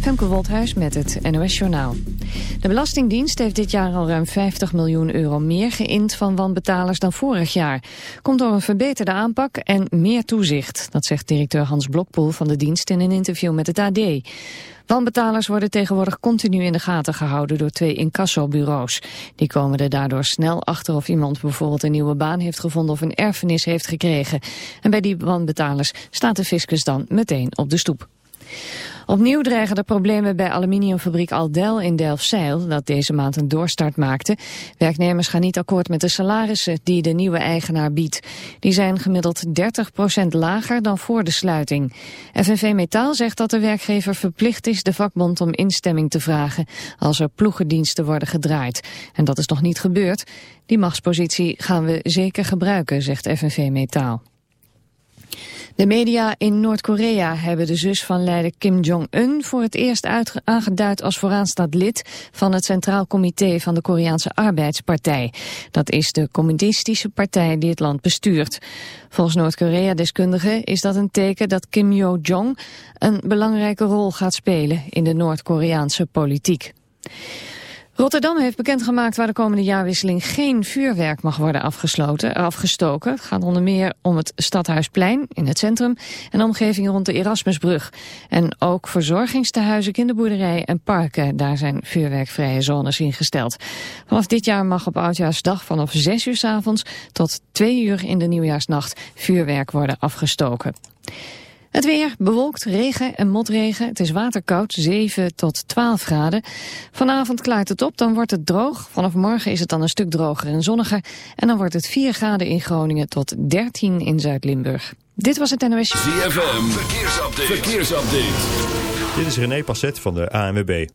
Femke Woldhuis met het NOS Journaal. De Belastingdienst heeft dit jaar al ruim 50 miljoen euro meer geïnd van wanbetalers dan vorig jaar. Komt door een verbeterde aanpak en meer toezicht. Dat zegt directeur Hans Blokpoel van de dienst in een interview met het AD. Wanbetalers worden tegenwoordig continu in de gaten gehouden door twee incassobureaus. Die komen er daardoor snel achter of iemand bijvoorbeeld een nieuwe baan heeft gevonden of een erfenis heeft gekregen. En bij die wanbetalers staat de fiscus dan meteen op de stoep. Opnieuw dreigen de problemen bij aluminiumfabriek Aldel in Delfzijl, dat deze maand een doorstart maakte. Werknemers gaan niet akkoord met de salarissen die de nieuwe eigenaar biedt. Die zijn gemiddeld 30% lager dan voor de sluiting. FNV Metaal zegt dat de werkgever verplicht is de vakbond om instemming te vragen als er ploegendiensten worden gedraaid. En dat is nog niet gebeurd. Die machtspositie gaan we zeker gebruiken, zegt FNV Metaal. De media in Noord-Korea hebben de zus van leider Kim Jong-un voor het eerst aangeduid als vooraanstaand lid van het Centraal Comité van de Koreaanse Arbeidspartij. Dat is de communistische partij die het land bestuurt. Volgens Noord-Korea-deskundigen is dat een teken dat Kim Yo-jong een belangrijke rol gaat spelen in de Noord-Koreaanse politiek. Rotterdam heeft bekendgemaakt waar de komende jaarwisseling geen vuurwerk mag worden afgesloten, afgestoken. Het gaat onder meer om het Stadhuisplein in het centrum en de omgeving rond de Erasmusbrug. En ook verzorgingstehuizen, kinderboerderijen en parken, daar zijn vuurwerkvrije zones ingesteld. Vanaf dit jaar mag op Oudjaarsdag vanaf 6 uur s avonds tot 2 uur in de nieuwjaarsnacht vuurwerk worden afgestoken. Het weer bewolkt, regen en motregen. Het is waterkoud, 7 tot 12 graden. Vanavond klaart het op, dan wordt het droog. Vanaf morgen is het dan een stuk droger en zonniger. En dan wordt het 4 graden in Groningen tot 13 in Zuid-Limburg. Dit was het NOS. ZFM, verkeersupdate. verkeersupdate. Dit is René Passet van de ANWB.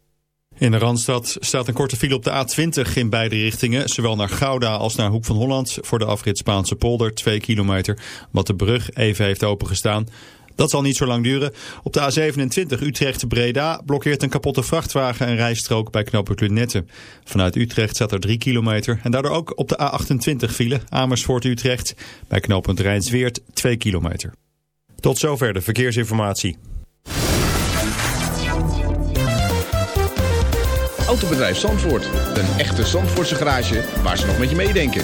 In de Randstad staat een korte file op de A20 in beide richtingen. Zowel naar Gouda als naar Hoek van Holland. Voor de afrit Spaanse polder, 2 kilometer. Wat de brug even heeft opengestaan. Dat zal niet zo lang duren. Op de A27 Utrecht-Breda blokkeert een kapotte vrachtwagen een rijstrook bij knooppunt Lunette. Vanuit Utrecht staat er 3 kilometer en daardoor ook op de A28 file Amersfoort-Utrecht bij knooppunt Rijnsweert 2 kilometer. Tot zover de verkeersinformatie. Autobedrijf Zandvoort. Een echte Zandvoortse garage waar ze nog met je meedenken.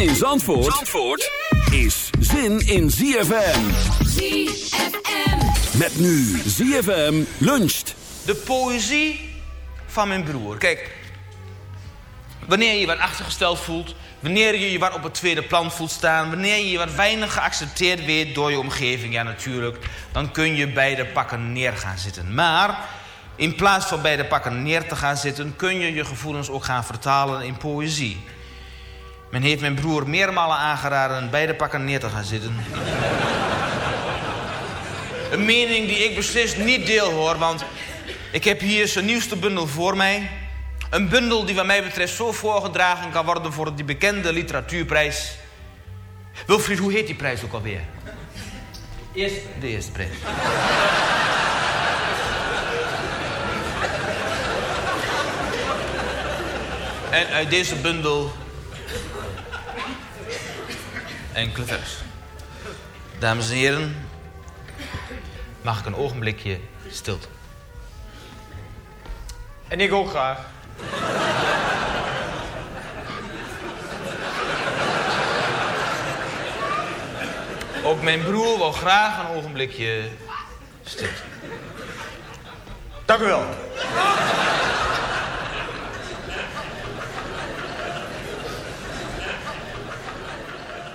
Zin in Zandvoort, Zandvoort is zin in ZFM. ZFM. Met nu ZFM luncht. De poëzie van mijn broer. Kijk, wanneer je je wat achtergesteld voelt... wanneer je je wat op het tweede plan voelt staan... wanneer je je wat weinig geaccepteerd weet door je omgeving... ja, natuurlijk, dan kun je bij de pakken neer gaan zitten. Maar In plaats van bij de pakken neer te gaan zitten... kun je je gevoelens ook gaan vertalen in poëzie. Men heeft mijn broer meermalen aangeraden bij de pakken neer te gaan zitten. Een mening die ik beslist niet deel hoor, want ik heb hier zijn nieuwste bundel voor mij. Een bundel die wat mij betreft zo voorgedragen kan worden voor die bekende literatuurprijs. Wilfried, hoe heet die prijs ook alweer? Eerst De eerste prijs. En uit deze bundel enkele vers. Dames en heren, mag ik een ogenblikje stilte? En ik ook graag. Ook mijn broer wil graag een ogenblikje stilte. Dank u wel.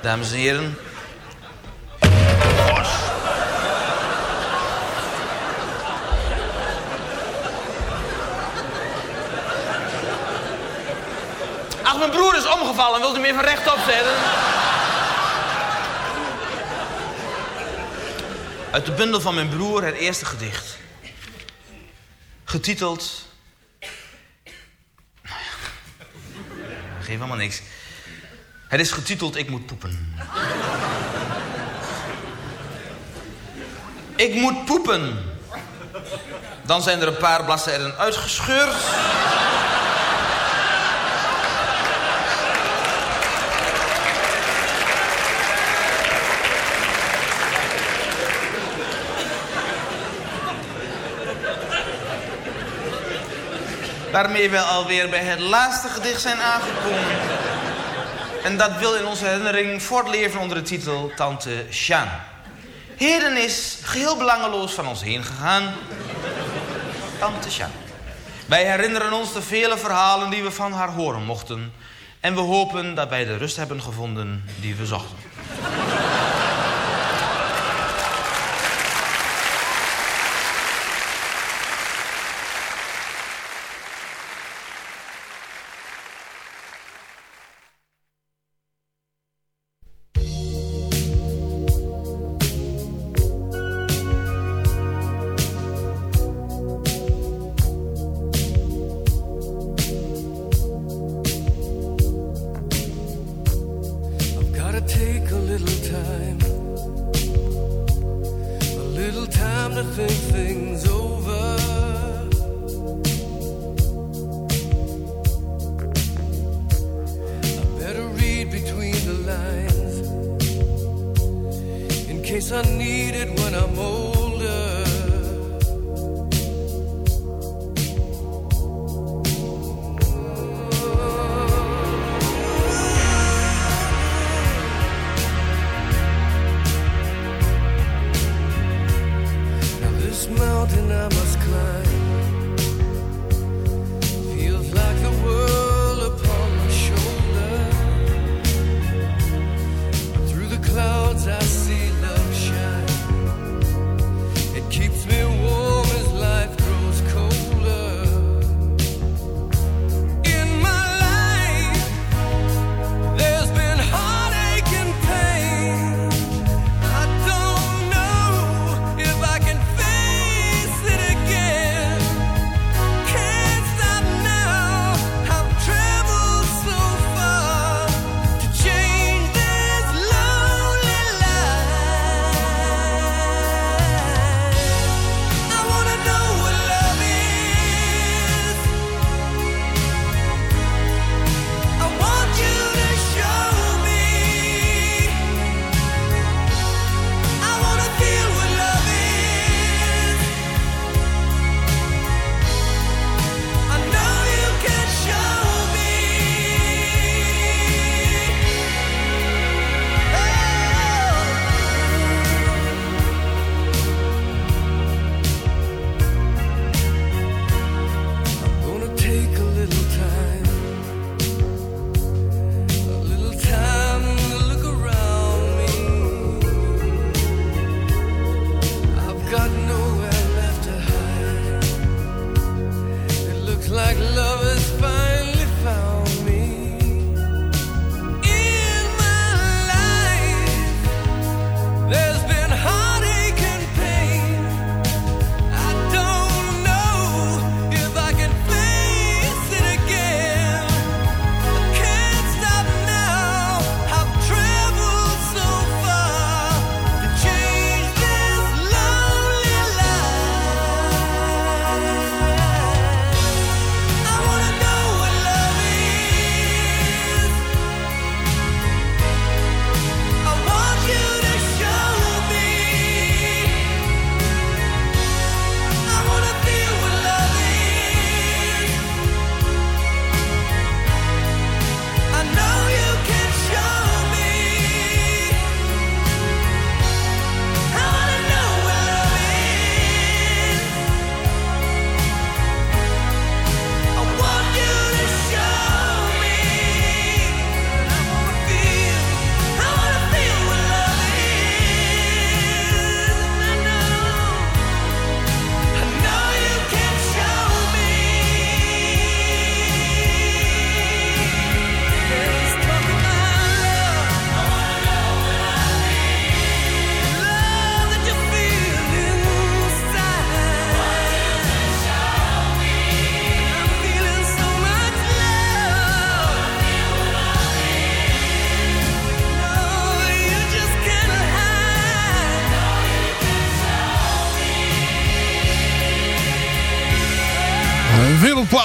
Dames en heren. Ach, mijn broer is omgevallen. Wilt u hem even rechtop zetten? Uit de bundel van mijn broer het eerste gedicht. Getiteld... Nou ja, Geef helemaal niks. Het is getiteld Ik moet poepen. Ik moet poepen. Dan zijn er een paar bladzijden uitgescheurd. Waarmee we alweer bij het laatste gedicht zijn aangekomen. En dat wil in onze herinnering voortleven onder de titel Tante Sjaan. Heden is geheel belangeloos van ons heen gegaan. Tante Sjaan. Wij herinneren ons de vele verhalen die we van haar horen mochten. En we hopen dat wij de rust hebben gevonden die we zochten.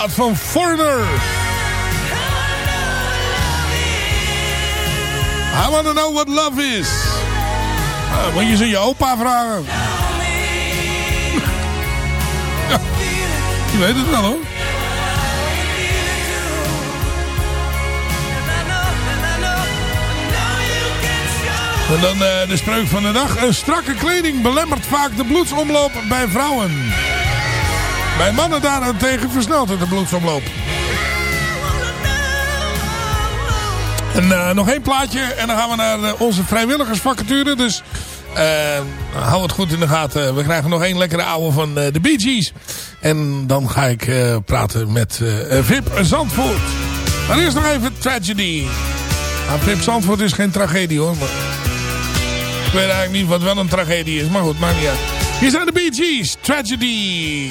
Van Foreigner. I wanna know what love is. Uh, moet je ze je opa vragen. ja, je weet het wel hoor. En dan uh, de spreuk van de dag. Een strakke kleding belemmert vaak de bloedsomloop bij vrouwen. Bij mannen daarentegen versnelt het de bloedsomloop. En uh, nog één plaatje en dan gaan we naar uh, onze vrijwilligersvacature. Dus hou het goed in de gaten. We krijgen nog één lekkere ouwe van de Bee Gees. En dan ga ik praten met Vip Zandvoort. Maar eerst nog even Tragedy. Nou, Vip Zandvoort is geen tragedie hoor. Maar... Ik weet eigenlijk niet wat wel een tragedie is. Maar goed, maakt niet uit. Hier zijn de Bee Gees. Tragedy.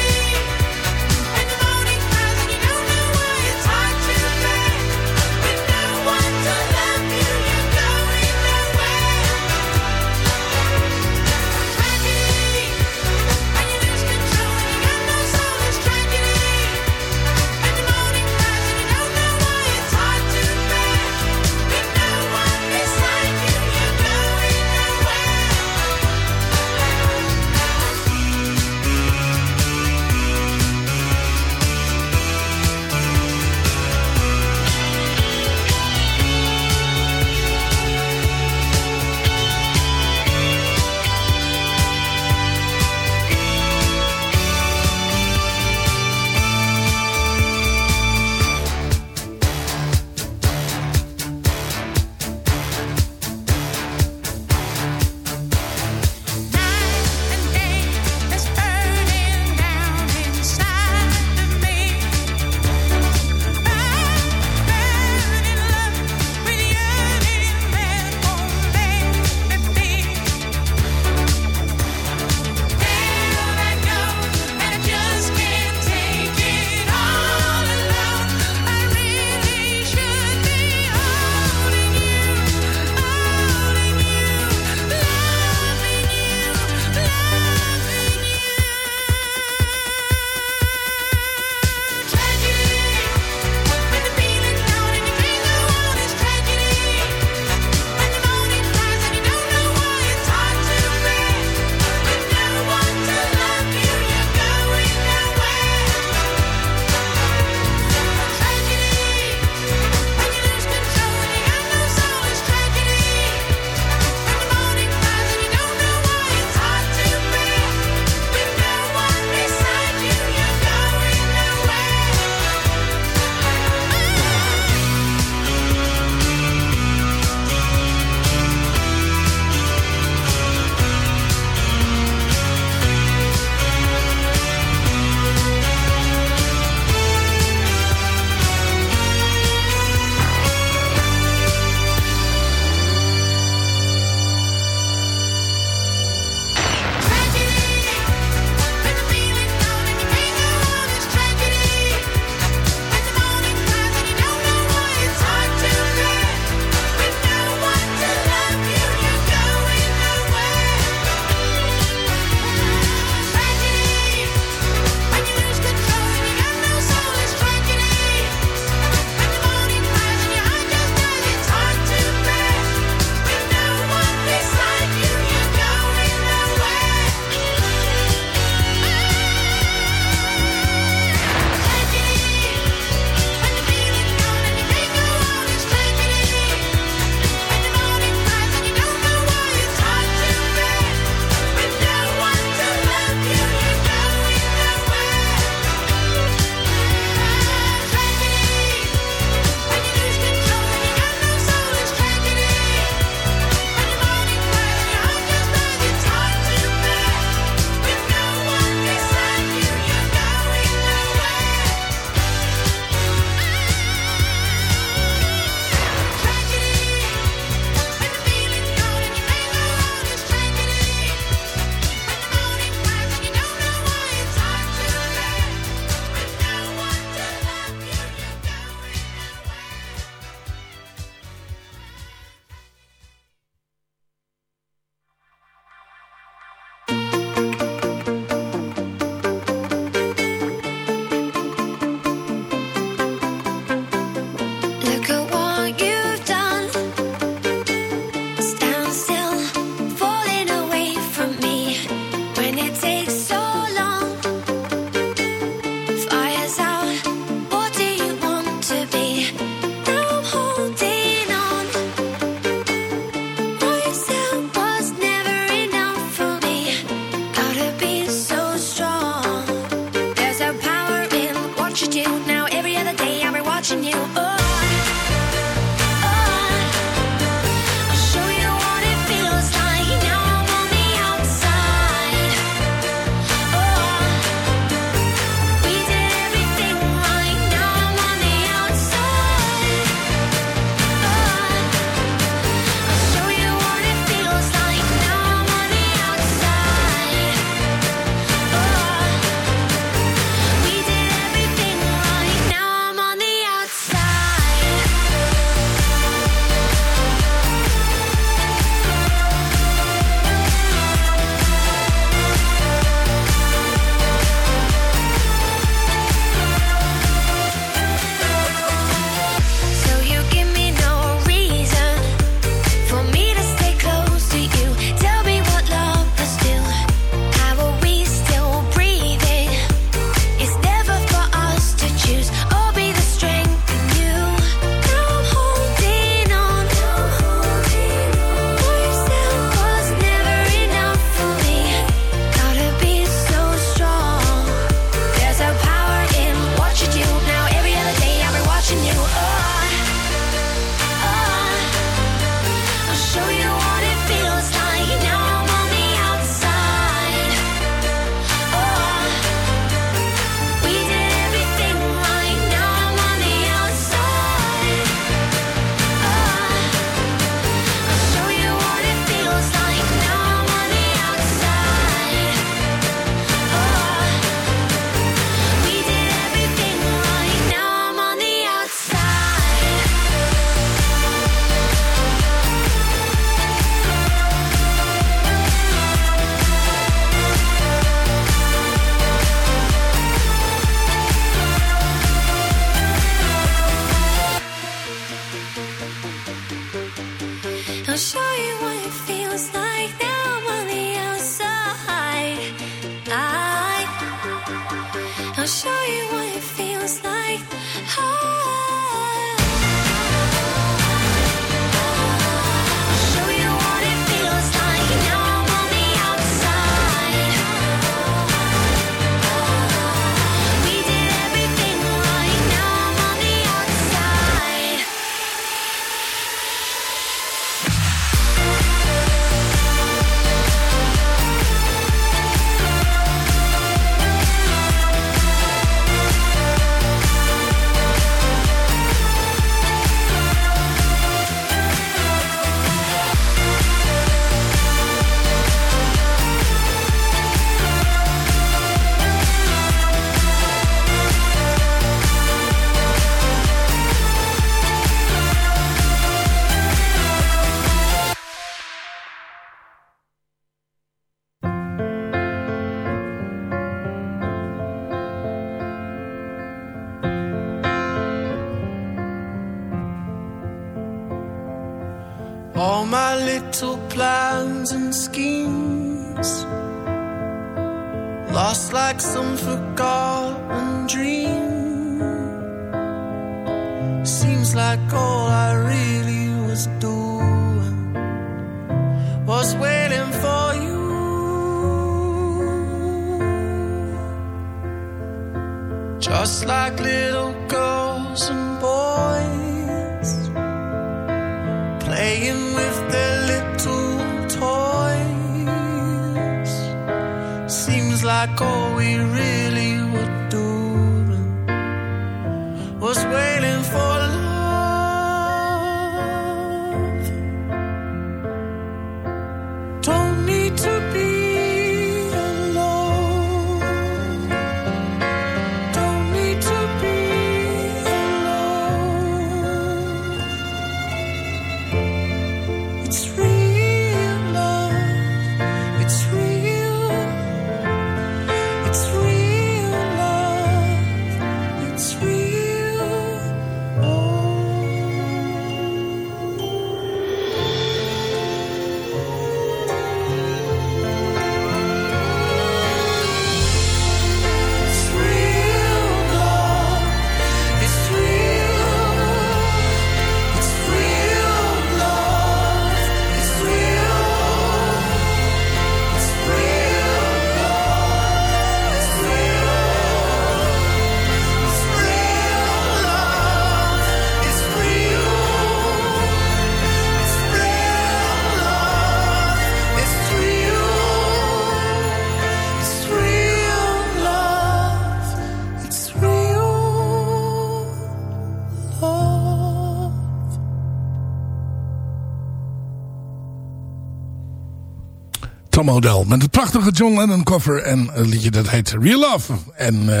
model. Met een prachtige John Lennon cover en een liedje dat heet Real Love. En eh, uh,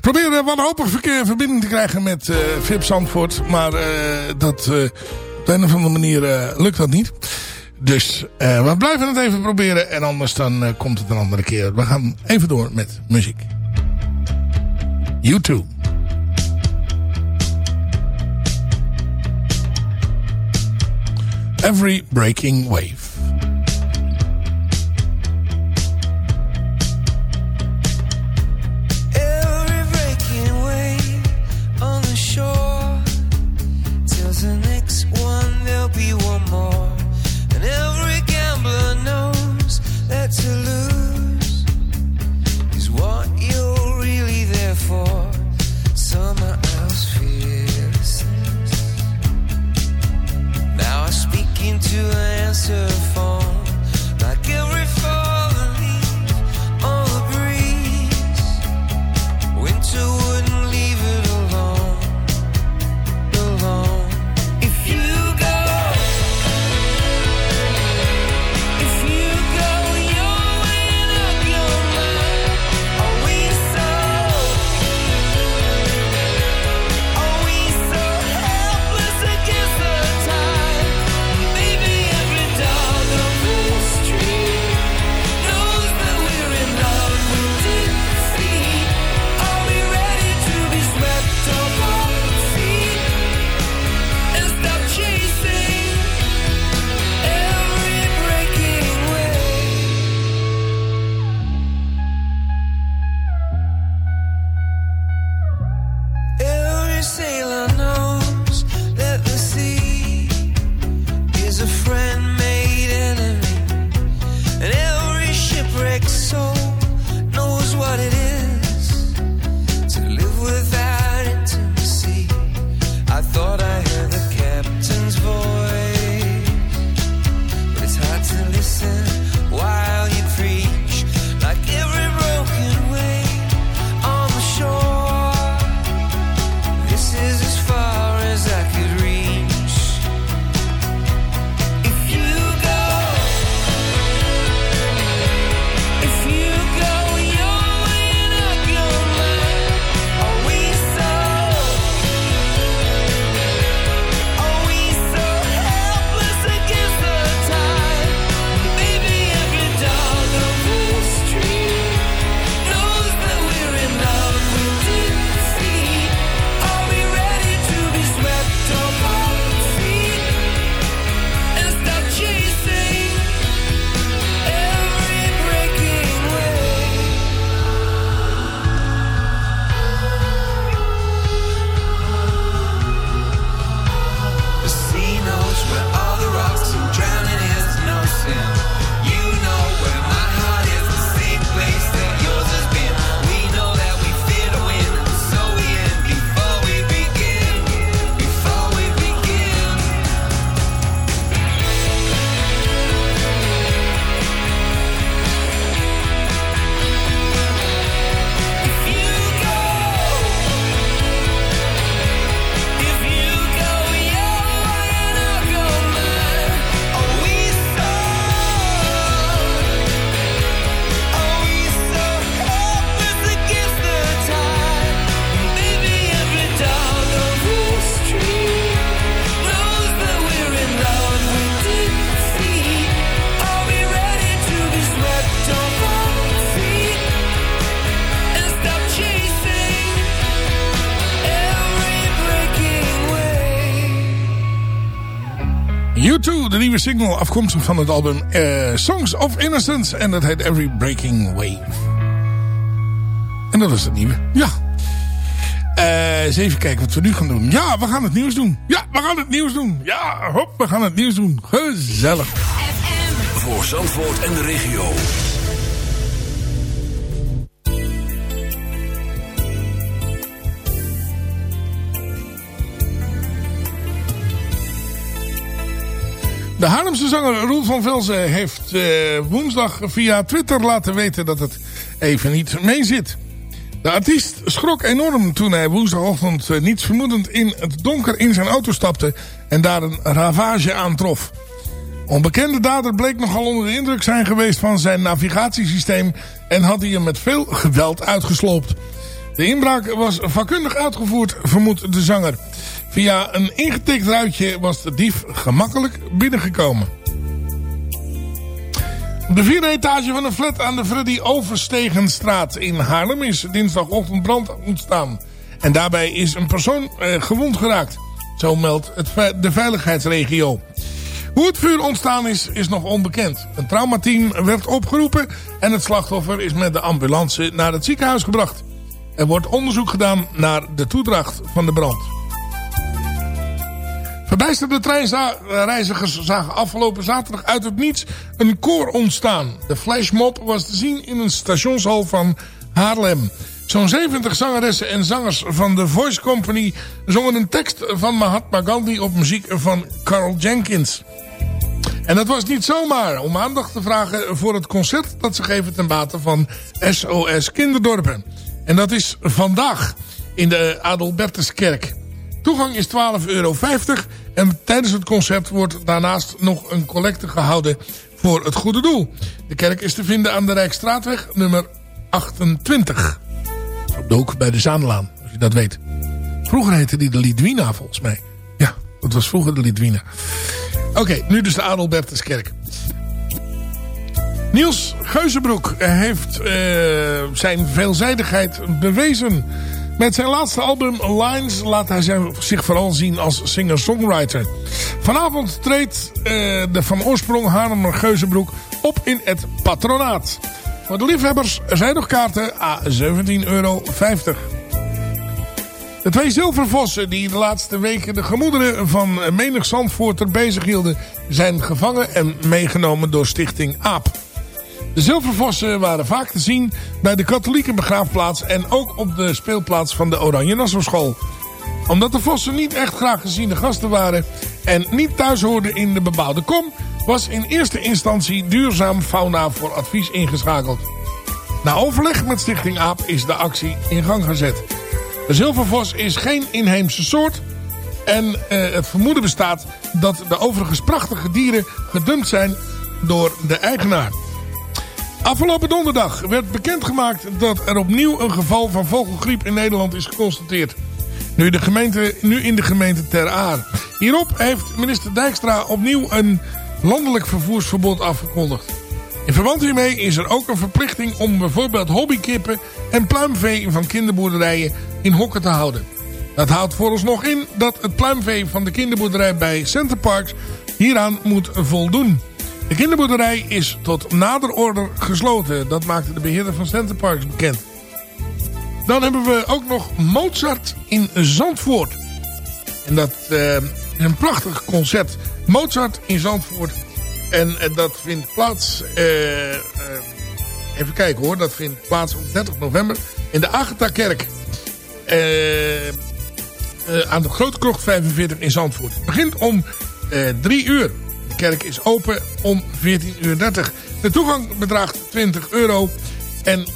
proberen wanhopig verkeer verbinding te krijgen met eh, uh, Vip Zandvoort. Maar uh, dat, op een of andere manier lukt dat niet. Dus we blijven het even proberen en anders dan komt het een andere keer. We gaan even door met muziek. You too. Every Breaking Wave. Nieuwe single afkomstig van het album eh, Songs of Innocence. En dat heet Every Breaking Wave. En dat was het nieuwe. Ja. Eh, eens even kijken wat we nu gaan doen. Ja, we gaan het nieuws doen. Ja, we gaan het nieuws doen. Ja, hop, we gaan het nieuws doen. Gezellig. Voor Zandvoort en de regio. De Haarlemse zanger Roel van Velzen heeft eh, woensdag via Twitter laten weten dat het even niet mee zit. De artiest schrok enorm toen hij woensdagochtend eh, niets vermoedend in het donker in zijn auto stapte en daar een ravage aantrof. Onbekende dader bleek nogal onder de indruk zijn geweest van zijn navigatiesysteem en had hij hem met veel geweld uitgesloopt. De inbraak was vakkundig uitgevoerd, vermoedt de zanger. Via een ingetikt ruitje was de dief gemakkelijk binnengekomen. Op de vierde etage van een flat aan de Freddy Overstegenstraat in Haarlem is dinsdagochtend brand ontstaan. En daarbij is een persoon eh, gewond geraakt. Zo meldt het, de veiligheidsregio. Hoe het vuur ontstaan is, is nog onbekend. Een traumateam werd opgeroepen en het slachtoffer is met de ambulance naar het ziekenhuis gebracht. Er wordt onderzoek gedaan naar de toedracht van de brand. Verbijsterde treinreizigers zagen afgelopen zaterdag uit het niets een koor ontstaan. De flashmob was te zien in een stationshal van Haarlem. Zo'n 70 zangeressen en zangers van de Voice Company zongen een tekst van Mahatma Gandhi op muziek van Carl Jenkins. En dat was niet zomaar om aandacht te vragen voor het concert dat ze geven ten bate van SOS Kinderdorpen. En dat is vandaag in de Adelbertuskerk. Toegang is 12,50 euro en tijdens het concert wordt daarnaast nog een collecte gehouden voor het goede doel. De kerk is te vinden aan de Rijksstraatweg nummer 28. Op de hoek bij de Zaanlaan, als je dat weet. Vroeger heette die de Lidwina volgens mij. Ja, dat was vroeger de Lidwina. Oké, nu dus de Adelbertuskerk. Niels Geuzenbroek heeft uh, zijn veelzijdigheid bewezen. Met zijn laatste album Lines laat hij zich vooral zien als singer-songwriter. Vanavond treedt uh, de van oorsprong Haarlemmer Geuzenbroek op in het patronaat. Voor de liefhebbers zijn nog kaarten a 17,50 euro. De twee zilvervossen die de laatste weken de gemoederen van menig Zandvoorter bezighielden... zijn gevangen en meegenomen door stichting AAP. De zilvervossen waren vaak te zien bij de katholieke begraafplaats... en ook op de speelplaats van de Oranje Nassau School. Omdat de vossen niet echt graag geziene gasten waren... en niet thuis hoorden in de bebouwde kom... was in eerste instantie duurzaam fauna voor advies ingeschakeld. Na overleg met stichting AAP is de actie in gang gezet... De zilvervos is geen inheemse soort. En uh, het vermoeden bestaat dat de overigens prachtige dieren gedumpt zijn door de eigenaar. Afgelopen donderdag werd bekendgemaakt dat er opnieuw een geval van vogelgriep in Nederland is geconstateerd. Nu, de gemeente, nu in de gemeente Ter Aar. Hierop heeft minister Dijkstra opnieuw een landelijk vervoersverbod afgekondigd. In verband hiermee is er ook een verplichting om bijvoorbeeld hobbykippen en pluimvee van kinderboerderijen in hokken te houden. Dat houdt vooralsnog in dat het pluimvee van de kinderboerderij bij Centerparks hieraan moet voldoen. De kinderboerderij is tot nader order gesloten. Dat maakte de beheerder van Centerparks bekend. Dan hebben we ook nog Mozart in Zandvoort. En dat uh, is een prachtig concert. Mozart in Zandvoort. En uh, dat vindt plaats... Uh, even kijken hoor. Dat vindt plaats op 30 november in de Agatha-kerk. aan de Grote Krocht 45 in Zandvoort. Het begint om 3 uur. Kerk is open om 14.30 uur. De toegang bedraagt 20 euro. En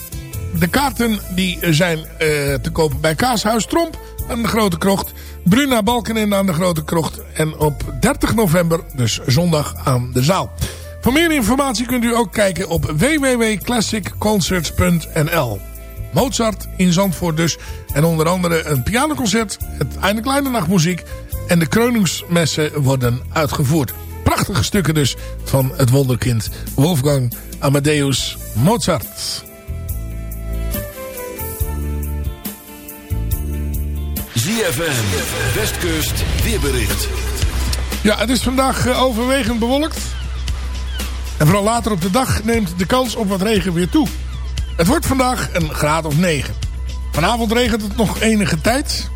de kaarten die zijn uh, te kopen bij Kaashuis Tromp aan de Grote Krocht. Bruna Balkenende aan de Grote Krocht. En op 30 november, dus zondag, aan de zaal. Voor meer informatie kunt u ook kijken op www.classicconcerts.nl Mozart in Zandvoort dus. En onder andere een pianoconcert, het einde kleine nachtmuziek... en de kroningsmessen worden uitgevoerd. Prachtige stukken dus van het wonderkind Wolfgang Amadeus Mozart. ZFM, Westkust, weerbericht. Ja, het is vandaag eh, overwegend bewolkt. En vooral later op de dag neemt de kans op wat regen weer toe. Het wordt vandaag een graad of 9. Vanavond regent het nog enige tijd.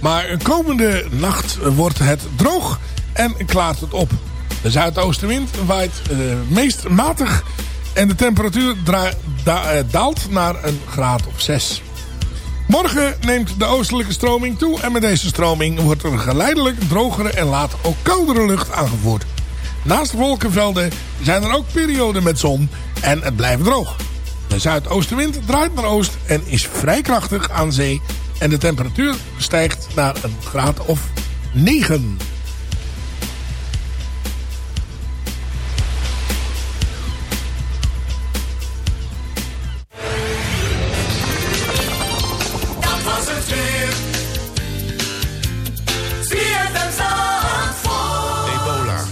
Maar komende nacht wordt het droog en klaart het op. De zuidoostenwind waait uh, meest matig en de temperatuur uh, daalt naar een graad of 6. Morgen neemt de oostelijke stroming toe en met deze stroming wordt er geleidelijk drogere en later ook koudere lucht aangevoerd. Naast wolkenvelden zijn er ook perioden met zon en het blijft droog. De zuidoostenwind draait naar oost en is vrij krachtig aan zee en de temperatuur stijgt naar een graad of 9.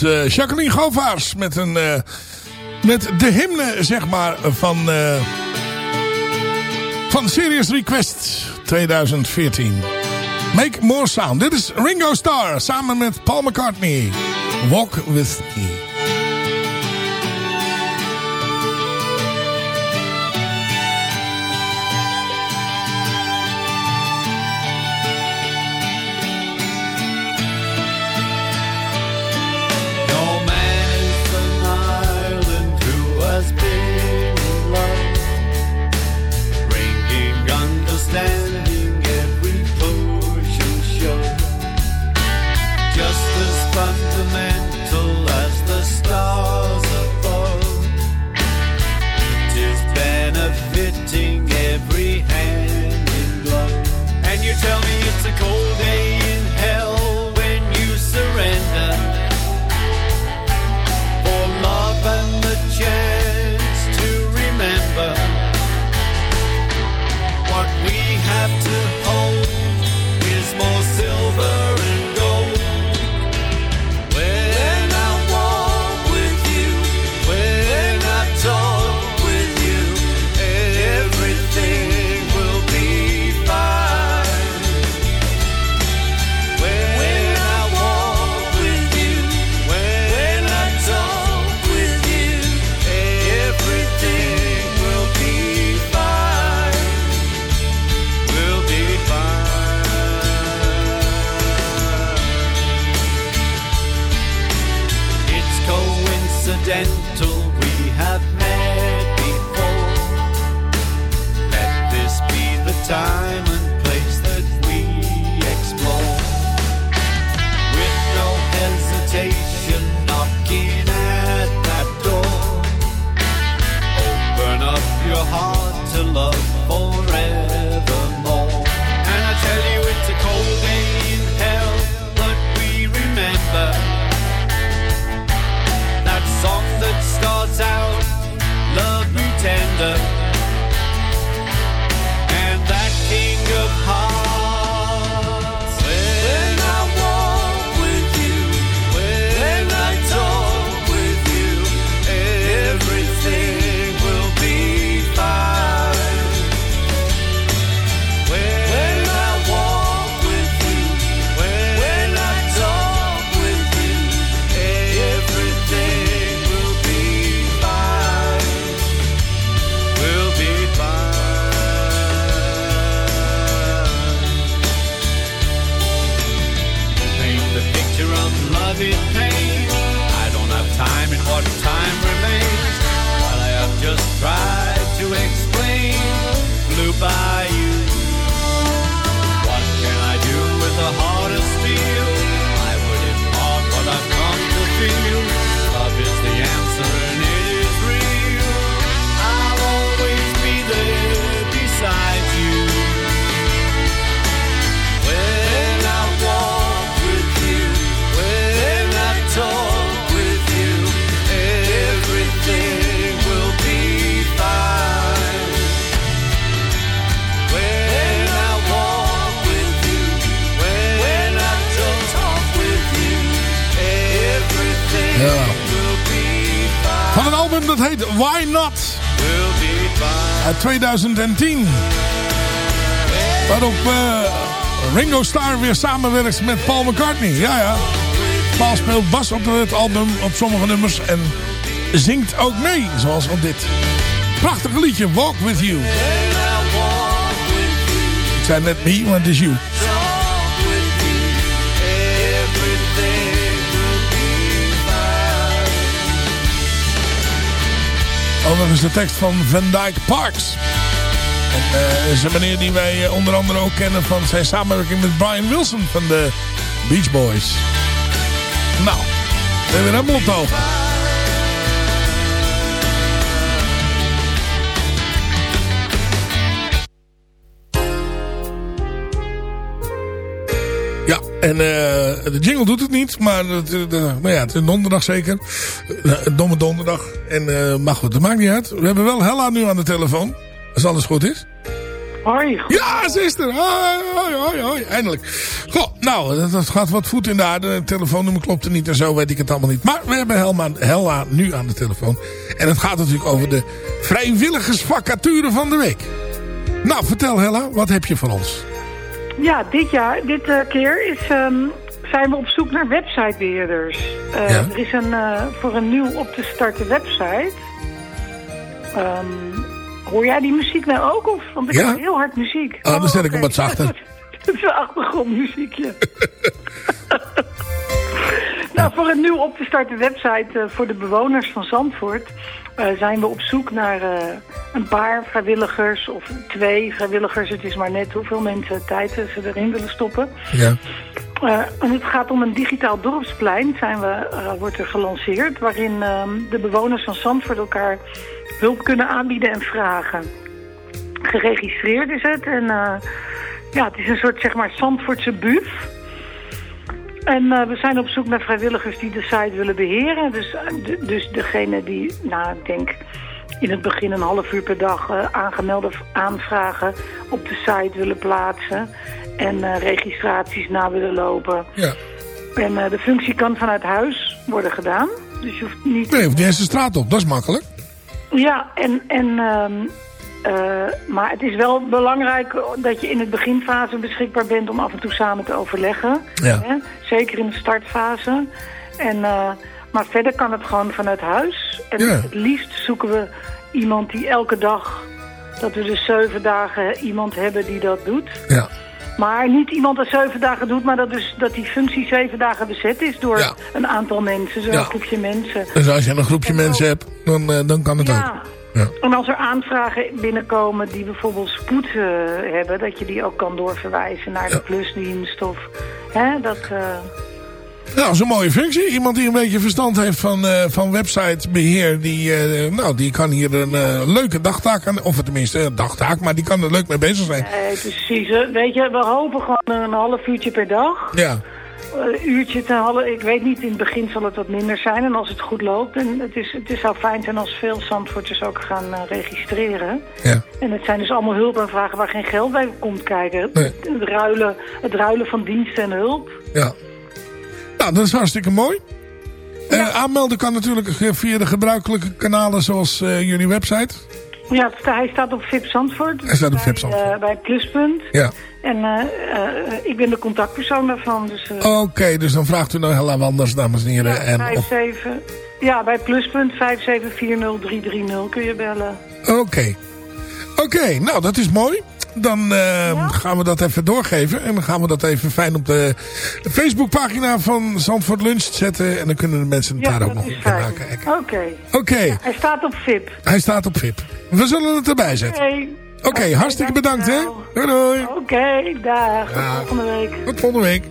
Was eh, Jacqueline Govaars met, een, eh, met de hymne, zeg maar, van, eh, van Serious Request 2014. Make More Sound. Dit is Ringo Starr samen met Paul McCartney. Walk With Me. 2010. Waarop eh, Ringo Starr weer samenwerkt met Paul McCartney. Ja, ja. Paul speelt bas op het album, op sommige nummers. En zingt ook mee, zoals op dit. Prachtige liedje, Walk With You. Ik zei net me, maar het is you. Overigens de tekst van Van Dyke Parks. En eh, is een meneer die wij eh, onder andere ook kennen van zijn samenwerking met Brian Wilson van de Beach Boys. Nou, we weer helemaal op de. Ja, en eh, de jingle doet het niet, maar, het, eh, maar ja, het is donderdag zeker. Domme donderdag. En, eh, maar goed, dat maakt niet uit. We hebben wel Hella nu aan de telefoon. Als alles goed is. Hoi. Ja, ze is er. Hoi, hoi, hoi, hoi. Eindelijk. Goh, nou, dat, gaat wat voet in de aarde. Het telefoonnummer klopt er niet en zo weet ik het allemaal niet. Maar we hebben Helma, Hella nu aan de telefoon. En het gaat natuurlijk over de vrijwilligersvacature van de week. Nou, vertel Hella, wat heb je voor ons? Ja, dit jaar, dit eh, keer is, ehm, zijn we op zoek naar websitebeheerders. Eh, Ja. Er is een, eh, voor een nieuw op te starten website. Ehm, hoor jij die muziek nou ook? Of? Want ik Ja. heel hard muziek. Ah, dan zet ik hem wat zachter. Het is een achtergrondmuziekje. nou, voor een nieuw op te starten website eh, voor de bewoners van Zandvoort... eh, zijn we op zoek naar eh, een paar vrijwilligers of twee vrijwilligers. Het is maar net hoeveel mensen tijd ze erin willen stoppen. Ja. En het gaat om een digitaal dorpsplein, zijn we, wordt er gelanceerd... waarin ehm, de bewoners van Zandvoort elkaar hulp kunnen aanbieden en vragen. Geregistreerd is het en eh, ja, het is een soort zeg maar Zandvoortse buf. En eh, we zijn op zoek naar vrijwilligers die de site willen beheren. Dus, eh, dus degene die, nou ik denk in het begin een half uur per dag eh, aangemelde aanvragen op de site willen plaatsen. En registraties na willen lopen. Ja. En de functie kan vanuit huis worden gedaan. Dus je hoeft niet... Nee, hoeft niet eens de straat op. Dat is makkelijk. Ja, en, en, ehm, eh, maar het is wel belangrijk dat je in het beginfase beschikbaar bent om af en toe samen te overleggen. Ja. Hè? Zeker in de startfase. En, eh, maar verder kan het gewoon vanuit huis. En Ja. het liefst zoeken we iemand die elke dag, dat we dus zeven dagen iemand hebben die dat doet. Ja. Maar niet iemand dat zeven dagen doet, maar dat, dus, dat die functie zeven dagen bezet is door Ja. een aantal mensen, zo'n Ja. groepje mensen. Dus als je een groepje mensen hebt, dan, eh, dan kan het Ja. ook. Ja. En als er aanvragen binnenkomen die bijvoorbeeld spoed eh, hebben, dat je die ook kan doorverwijzen naar de plusdienst of hè, dat. eh, Nou, dat is een mooie functie. Iemand die een beetje verstand heeft van, eh, van websitebeheer, die, eh, nou, die kan hier een eh, leuke dagtaak aan, of tenminste een dagtaak, maar die kan er leuk mee bezig zijn. eh, precies. Weet je, we hopen gewoon een half uurtje per dag. Ja. Een uurtje te halen. Ik weet niet, in het begin zal het wat minder zijn. En als het goed loopt, en het, is, het is zou fijn zijn als veel Zandvoorters ook gaan registreren. Ja. En het zijn dus allemaal hulpaanvragen waar geen geld bij komt kijken. Het, ruilen, het ruilen van diensten en hulp. Ja. Nou, dat is hartstikke mooi. Eh, aanmelden kan natuurlijk eh, via de gebruikelijke kanalen zoals eh, jullie website. Ja, hij staat op VIP Zandvoort. Hij staat op VIP Bij, Zandvoort. eh, bij Pluspunt. Ja. En eh, eh, ik ben de contactpersoon daarvan. Dus, eh, Oké, dus dan vraagt u nou heel anders, dames en heren. en of- 57, ja, bij Pluspunt 5740330 kun je bellen. Oké. Oké, nou dat is mooi. Dan eh, gaan we dat even doorgeven. En dan gaan we dat even fijn op de Facebookpagina van Zandvoort Lunch zetten. En dan kunnen de mensen het Ja, daar ook nog fijn. nakijken. Oké. Oké, Hij staat op VIP. hij staat op VIP. We zullen het erbij zetten. Oké. Oké, hartstikke bedankt hè. Doei doei. Oké, dag. Tot volgende week. Tot volgende week.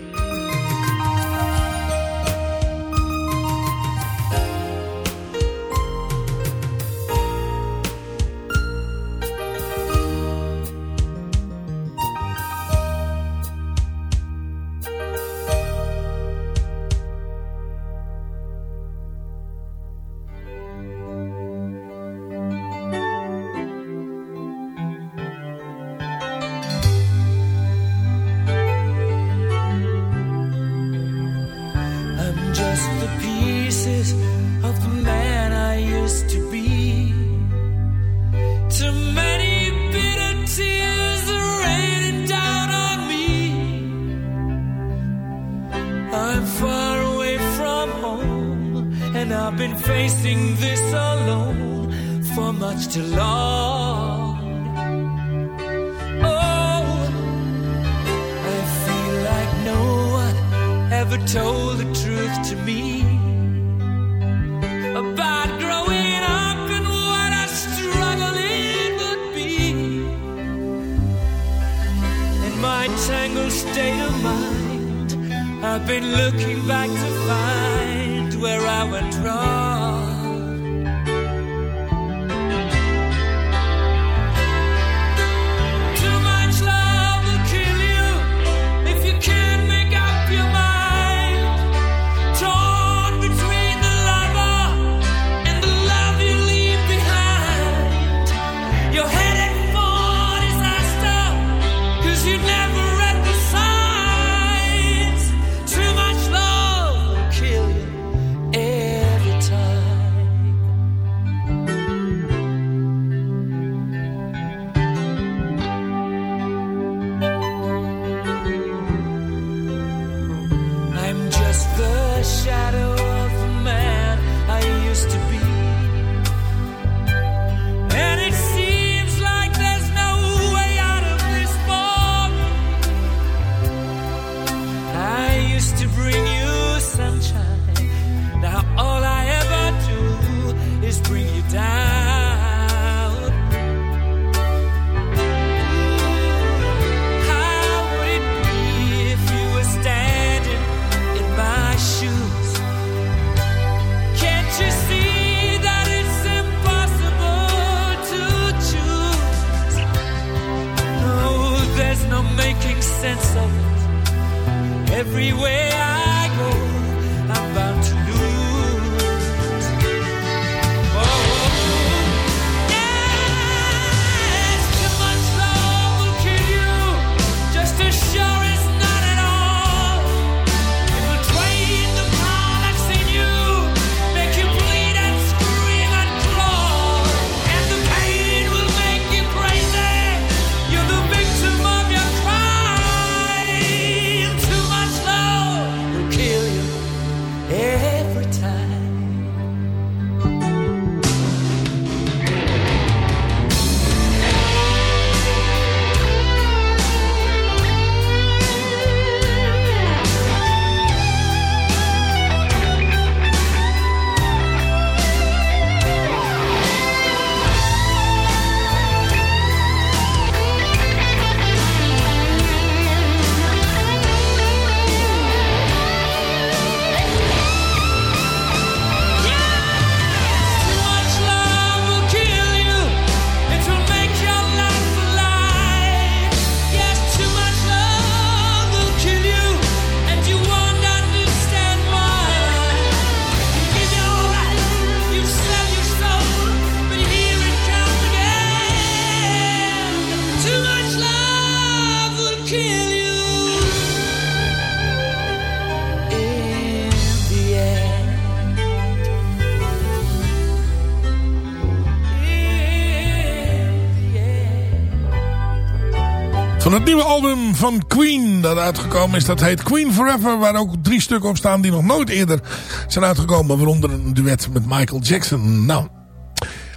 uitgekomen is. Dat heet Queen Forever, waar ook drie stukken op staan die nog nooit eerder zijn uitgekomen. Waaronder een duet met Michael Jackson. Nou,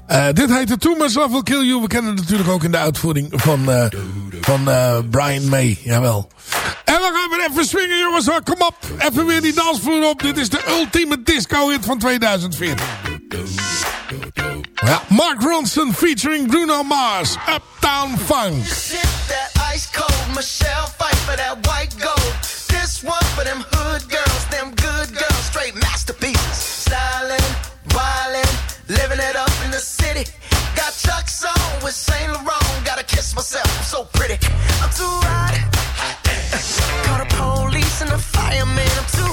eh, dit heette Too Much Love Will Kill You. We kennen het natuurlijk ook in de uitvoering van, eh, van eh, Brian May. Jawel. En we gaan weer even swingen jongens. Hoor. Kom op, even weer die dansvloer op. Dit is de ultieme disco hit van 2014. Ja, Mark Ronson featuring Bruno Mars. Uptown Funk. ice cold. Michelle fight for that white gold. This one for them hood girls, them good girls, straight masterpieces. Stylin', violin, living it up in the city. Got Chuck's on with Saint Laurent. Gotta kiss myself, I'm so pretty. I'm too hot. Call the police and the fireman. I'm too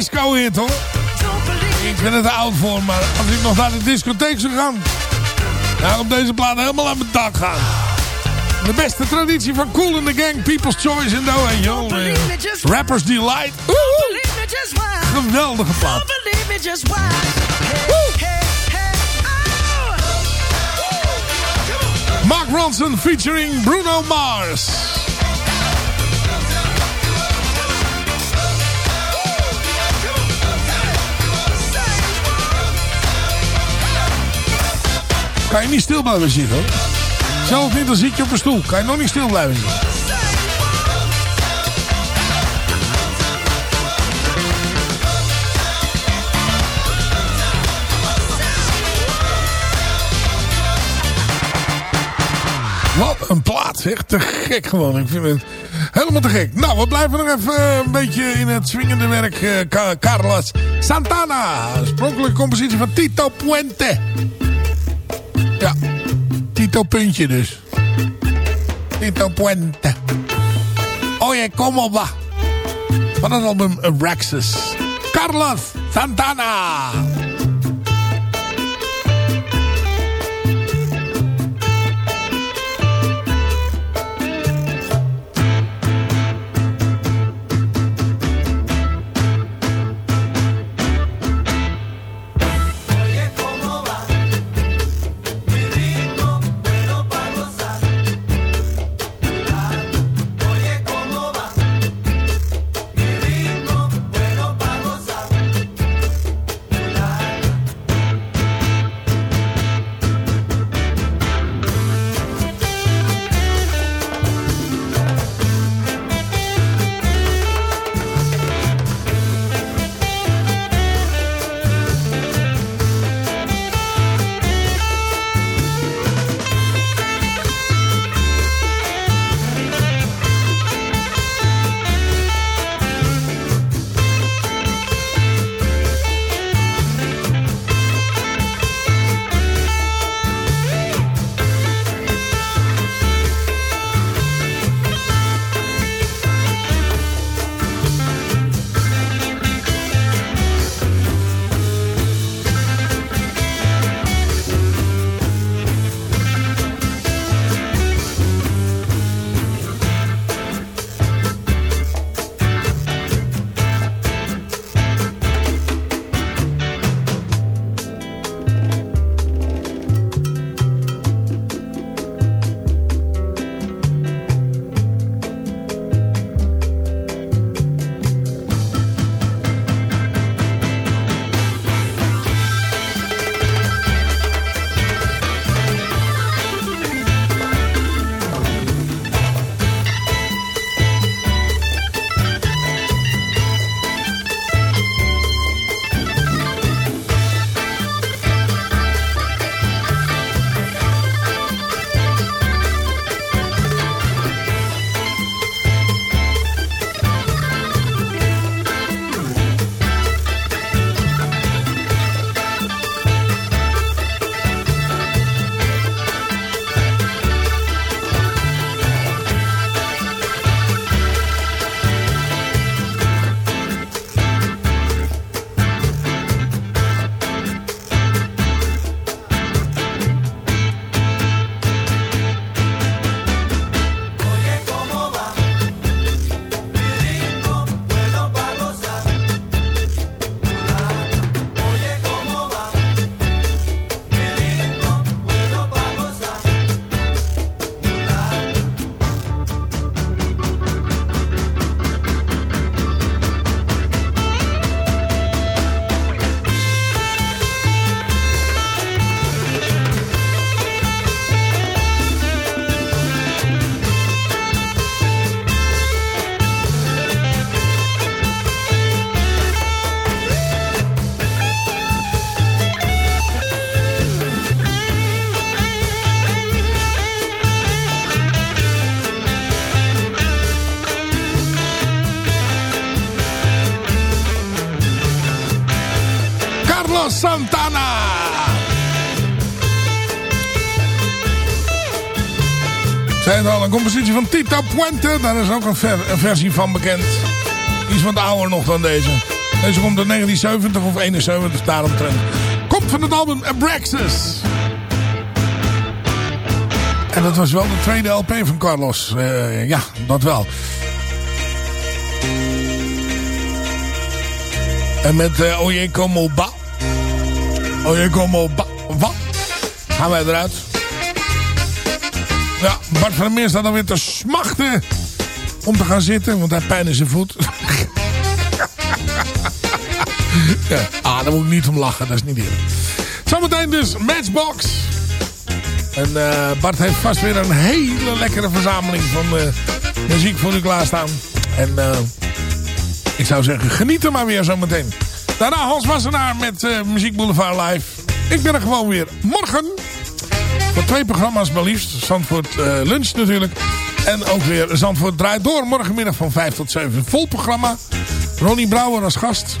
Disco hit hoor. Ik ben het te oud voor, maar als ik nog naar de discotheek zou gaan... Nou, op deze plaat helemaal aan mijn dak gaan. De beste traditie van Cool in the Gang, People's Choice en je wel. Eh, Rappers Delight. Woehoe. Geweldige plaat. Oh. Mark Ronson featuring Bruno Mars. Kan je niet stil blijven zitten hoor. Zelfs niet, dan zit je op een stoel. Kan je nog niet stil blijven zitten. Wat een plaat, zeg. Te gek gewoon. Ik vind het helemaal te gek. Nou, we blijven nog even eh, een beetje in het swingende werk. eh, Ca- Carlos Santana. Oorspronkelijke compositie van Tito Puente. Ja, Tito Puntje dus. Tito Puente. Oye, como va? Van het album Raxus. Carlos Santana. Santana. Het al, een compositie van Tito Puente. Daar is ook een, ver- een versie van bekend. Iets wat ouder nog dan deze. Deze komt uit 1970 of 71, daaromtrent. Komt van het album Abraxas. En dat was wel de tweede LP van Carlos. Eh, ja, dat wel. En met eh Oye Como. Oye Como Ba. Ba. Gaan wij eruit. Ja, Bart van der Meer staat dan weer te smachten om te gaan zitten, want hij pijn in zijn voet. ja, ah, daar moet ik niet om lachen, dat is niet eerlijk. Zometeen dus Matchbox. En eh, Bart heeft vast weer een hele lekkere verzameling van eh, muziek voor u klaarstaan. En eh, ik zou zeggen, geniet er maar weer zometeen. Daarna Hans Wassenaar met eh, Muziek Boulevard Live. Ik ben er gewoon weer morgen. Voor twee programma's maar liefst. Zandvoort eh, Lunch natuurlijk. En ook weer Zandvoort Draait Door. Morgenmiddag van 5 tot 7. Vol programma. Ronnie Brouwer als gast.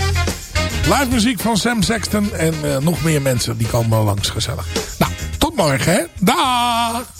Live muziek van Sam Sexton. En eh, nog meer mensen die komen langs gezellig. Nou, tot morgen hè. Dag!